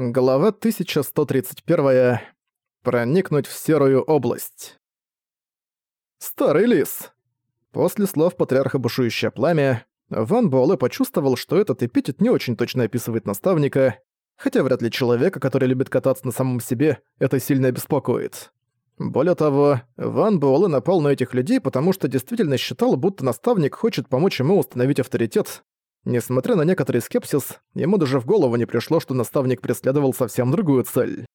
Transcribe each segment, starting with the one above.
Глава 1131. Проникнуть в серую область. Старый лис. После слов патриарха бушующее пламя, Ван Буэлэ почувствовал, что этот эпитет не очень точно описывает наставника, хотя вряд ли человека, который любит кататься на самом себе, это сильно беспокоит. Более того, Ван Буэлэ напал на этих людей, потому что действительно считал, будто наставник хочет помочь ему установить авторитет, Несмотря на некоторый скепсис, ему даже в голову не пришло, что наставник преследовал совсем другую цель.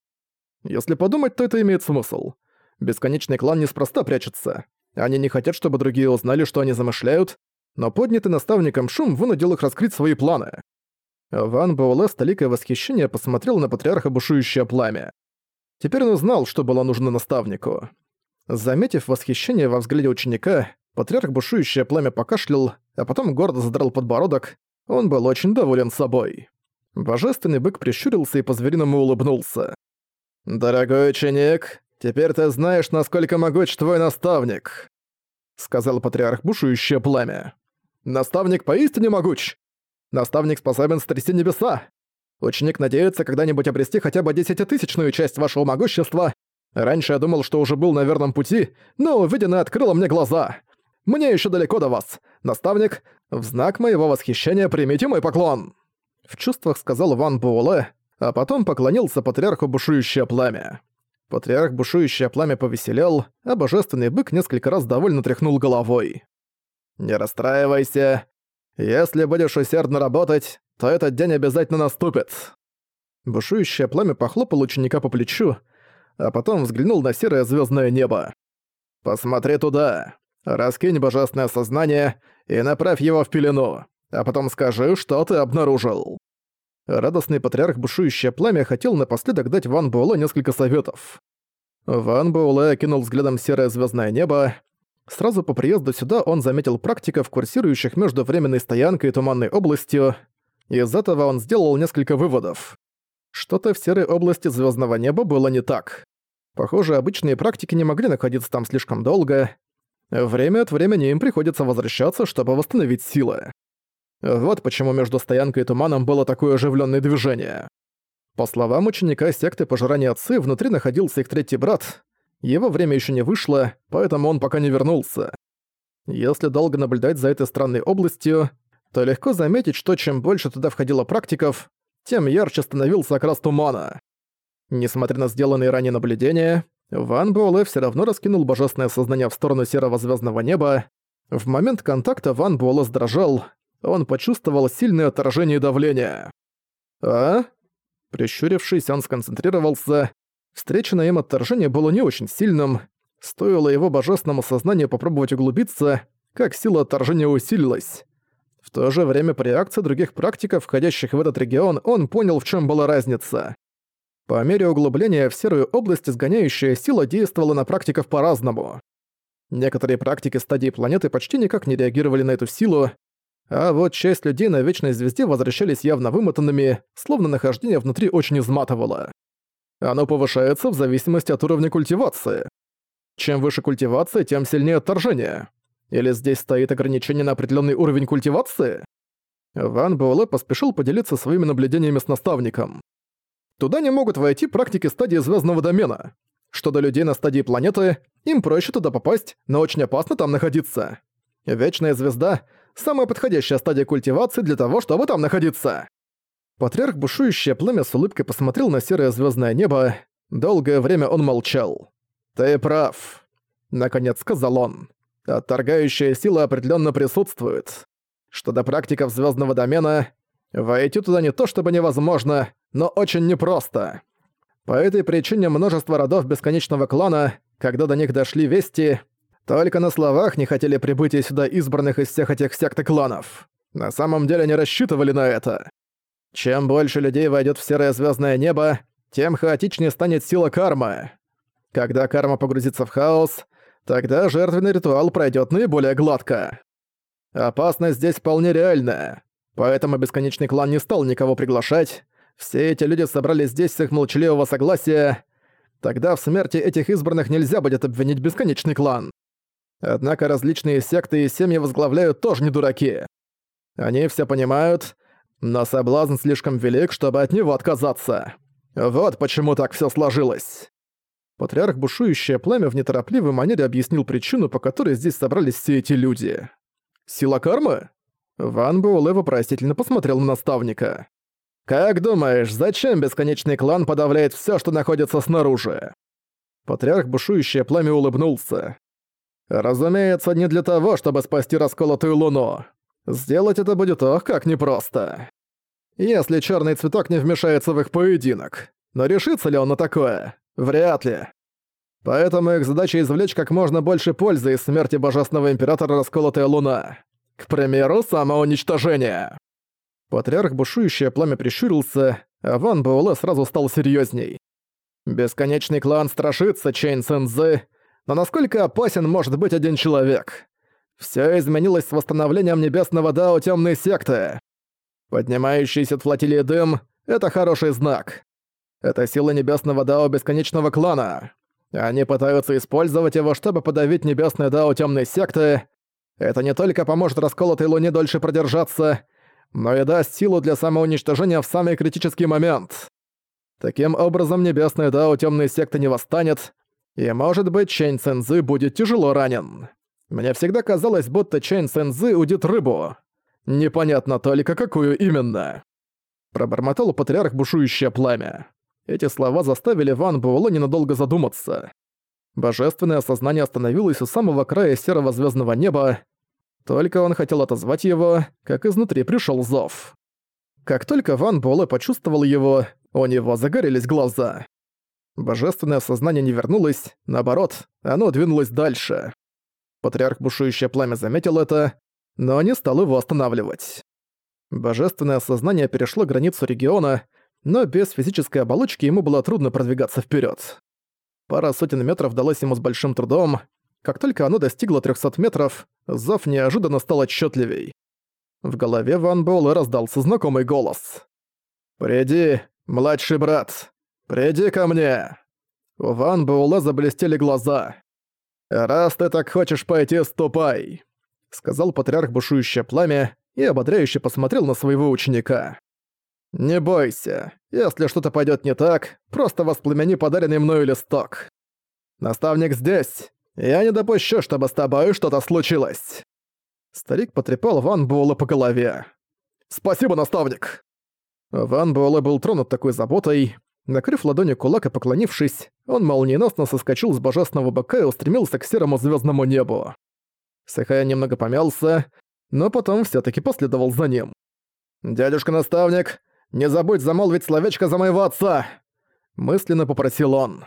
Если подумать, то это имеет смысл. Бесконечный клан неспроста прячется. Они не хотят, чтобы другие узнали, что они замышляют, но поднятый наставником шум вынудил их раскрыть свои планы. Ван Буэлэ с толикой восхищения посмотрел на патриарха бушующее пламя. Теперь он узнал, что было нужно наставнику. Заметив восхищение во взгляде ученика, патриарх бушующее пламя покашлял, а потом гордо задрал подбородок, он был очень доволен собой. Божественный бык прищурился и по-звериному улыбнулся. «Дорогой ученик, теперь ты знаешь, насколько могуч твой наставник», сказал патриарх бушующее пламя. «Наставник поистине могуч! Наставник способен стрясти небеса! Ученик надеется когда-нибудь обрести хотя бы десятитысячную часть вашего могущества. Раньше я думал, что уже был на верном пути, но увиденное открыло мне глаза. Мне еще далеко до вас. Наставник, в знак моего восхищения примите мой поклон!» В чувствах сказал Ван Буэлэ, а потом поклонился патриарху бушующее пламя. Патриарх бушующее пламя повеселел, а божественный бык несколько раз довольно тряхнул головой. «Не расстраивайся. Если будешь усердно работать, то этот день обязательно наступит». Бушующее пламя похлопал ученика по плечу, а потом взглянул на серое звездное небо. «Посмотри туда. Раскинь божественное сознание и направь его в пелену, а потом скажи, что ты обнаружил». Радостный патриарх Бушующее Пламя хотел напоследок дать Ван Буэлэ несколько советов. Ван Буэлэ окинул взглядом серое звездное небо. Сразу по приезду сюда он заметил практиков, курсирующих между временной стоянкой и туманной областью. Из этого он сделал несколько выводов. Что-то в серой области звездного неба было не так. Похоже, обычные практики не могли находиться там слишком долго, Время от времени им приходится возвращаться, чтобы восстановить силы. Вот почему между стоянкой и туманом было такое оживленное движение. По словам ученика секты пожирания отцы, внутри находился их третий брат. Его время еще не вышло, поэтому он пока не вернулся. Если долго наблюдать за этой странной областью, то легко заметить, что чем больше туда входило практиков, тем ярче становился окрас тумана. Несмотря на сделанные ранее наблюдения, Ван Буэлэ все равно раскинул божественное сознание в сторону серого звездного неба. В момент контакта Ван Буэлэ сдрожал, он почувствовал сильное отражение давления. «А?» Прищурившись, он сконцентрировался. Встреченное им отторжение было не очень сильным. Стоило его божественному сознанию попробовать углубиться, как сила отторжения усилилась. В то же время при реакции других практиков, входящих в этот регион, он понял, в чем была разница. По мере углубления в серую область изгоняющая сила действовала на практиков по-разному. Некоторые практики стадии планеты почти никак не реагировали на эту силу, а вот часть людей на Вечной Звезде возвращались явно вымотанными, словно нахождение внутри очень изматывало. Оно повышается в зависимости от уровня культивации. Чем выше культивация, тем сильнее отторжение. Или здесь стоит ограничение на определенный уровень культивации? Ван Буэлэ поспешил поделиться своими наблюдениями с наставником. Туда не могут войти практики стадии звездного домена. Что до людей на стадии планеты, им проще туда попасть, но очень опасно там находиться. Вечная звезда — самая подходящая стадия культивации для того, чтобы там находиться. Патриарх бушующее пламя с улыбкой посмотрел на серое звездное небо. Долгое время он молчал. «Ты прав», — наконец сказал он. «Отторгающая сила определенно присутствует. Что до практиков звездного домена, войти туда не то чтобы невозможно, но очень непросто. По этой причине множество родов Бесконечного Клана, когда до них дошли вести, только на словах не хотели прибытия сюда избранных из всех этих сект и кланов. На самом деле не рассчитывали на это. Чем больше людей войдет в серое звездное небо, тем хаотичнее станет сила кармы. Когда карма погрузится в хаос, тогда жертвенный ритуал пройдет наиболее гладко. Опасность здесь вполне реальная, поэтому Бесконечный Клан не стал никого приглашать, все эти люди собрались здесь с их молчаливого согласия. Тогда в смерти этих избранных нельзя будет обвинить бесконечный клан. Однако различные секты и семьи возглавляют тоже не дураки. Они все понимают, но соблазн слишком велик, чтобы от него отказаться. Вот почему так все сложилось. Патриарх Бушующее Пламя в неторопливой манере объяснил причину, по которой здесь собрались все эти люди. Сила кармы? Ван Буэлэ вопросительно посмотрел на наставника. «Как думаешь, зачем бесконечный клан подавляет все, что находится снаружи?» Патриарх Бушующее Пламя улыбнулся. «Разумеется, не для того, чтобы спасти расколотую луну. Сделать это будет ох, как непросто. Если черный цветок не вмешается в их поединок. Но решится ли он на такое? Вряд ли. Поэтому их задача извлечь как можно больше пользы из смерти Божественного Императора Расколотая Луна. К примеру, самоуничтожение. Патриарх бушующее пламя прищурился, а Ван Буэлэ сразу стал серьезней. Бесконечный клан страшится Чейн Сэнзы, но насколько опасен может быть один человек? Все изменилось с восстановлением небесного Дао Темной Секты. Поднимающийся от флотилии дым — это хороший знак. Это сила небесного Дао Бесконечного Клана. Они пытаются использовать его, чтобы подавить небесное Дао Темной Секты. Это не только поможет расколотой Луне дольше продержаться, но и даст силу для самоуничтожения в самый критический момент. Таким образом, небесное Дао Темной Секты не восстанет, и, может быть, Чэнь Цэнзы будет тяжело ранен. Мне всегда казалось, будто Чэнь Цэнзы удит рыбу. Непонятно только, какую именно. Пробормотал патриарх бушующее пламя. Эти слова заставили Ван Буэлэ ненадолго задуматься. Божественное сознание остановилось у самого края серого звездного неба. Только он хотел отозвать его, как изнутри пришел зов. Как только Ван Буэлэ почувствовал его, у него загорелись глаза. Божественное сознание не вернулось, наоборот, оно двинулось дальше. Патриарх Бушующее Пламя заметил это, но не стал его останавливать. Божественное сознание перешло границу региона, но без физической оболочки ему было трудно продвигаться вперед. Пара сотен метров далась ему с большим трудом. Как только оно достигло 300 метров, зов неожиданно стал отчетливей. В голове Ван Буэлэ раздался знакомый голос. «Приди, младший брат, приди ко мне!» У Ван Буэлэ заблестели глаза. «Раз ты так хочешь пойти, ступай!» Сказал патриарх бушующее пламя и ободряюще посмотрел на своего ученика. «Не бойся. Если что-то пойдет не так, просто воспламени подаренный мною листок. Наставник здесь. Я не допущу, чтобы с тобой что-то случилось». Старик потрепал Ван Буэлла по голове. «Спасибо, наставник!» Ван Буэлэ был тронут такой заботой. Накрыв ладонью кулак и поклонившись, он молниеносно соскочил с божественного бока и устремился к серому звездному небу. Сахая немного помялся, но потом все таки последовал за ним. «Дядюшка-наставник, «Не забудь замолвить словечко за моего отца!» Мысленно попросил он.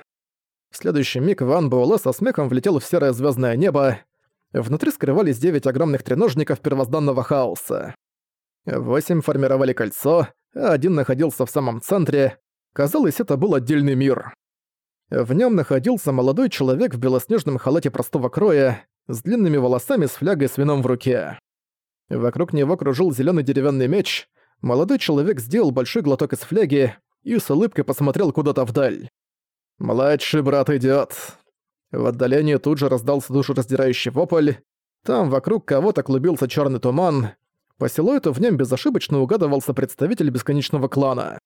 В следующий миг Ван Буэлэ со смехом влетел в серое звездное небо. Внутри скрывались девять огромных треножников первозданного хаоса. Восемь формировали кольцо, а один находился в самом центре. Казалось, это был отдельный мир. В нем находился молодой человек в белоснежном халате простого кроя, с длинными волосами с флягой с вином в руке. Вокруг него кружил зеленый деревянный меч, молодой человек сделал большой глоток из фляги и с улыбкой посмотрел куда-то вдаль. «Младший брат идёт». В отдалении тут же раздался душераздирающий вопль. Там вокруг кого-то клубился черный туман. По силуэту в нем безошибочно угадывался представитель бесконечного клана.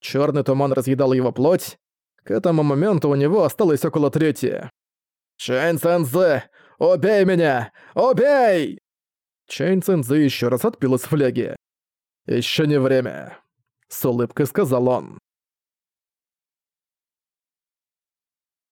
Черный туман разъедал его плоть. К этому моменту у него осталось около трети. «Чэнь Цэнзэ! Убей меня! Убей!» Чэнь Цэнзэ еще раз отпил из фляги. Еще не время», — с улыбкой сказал он.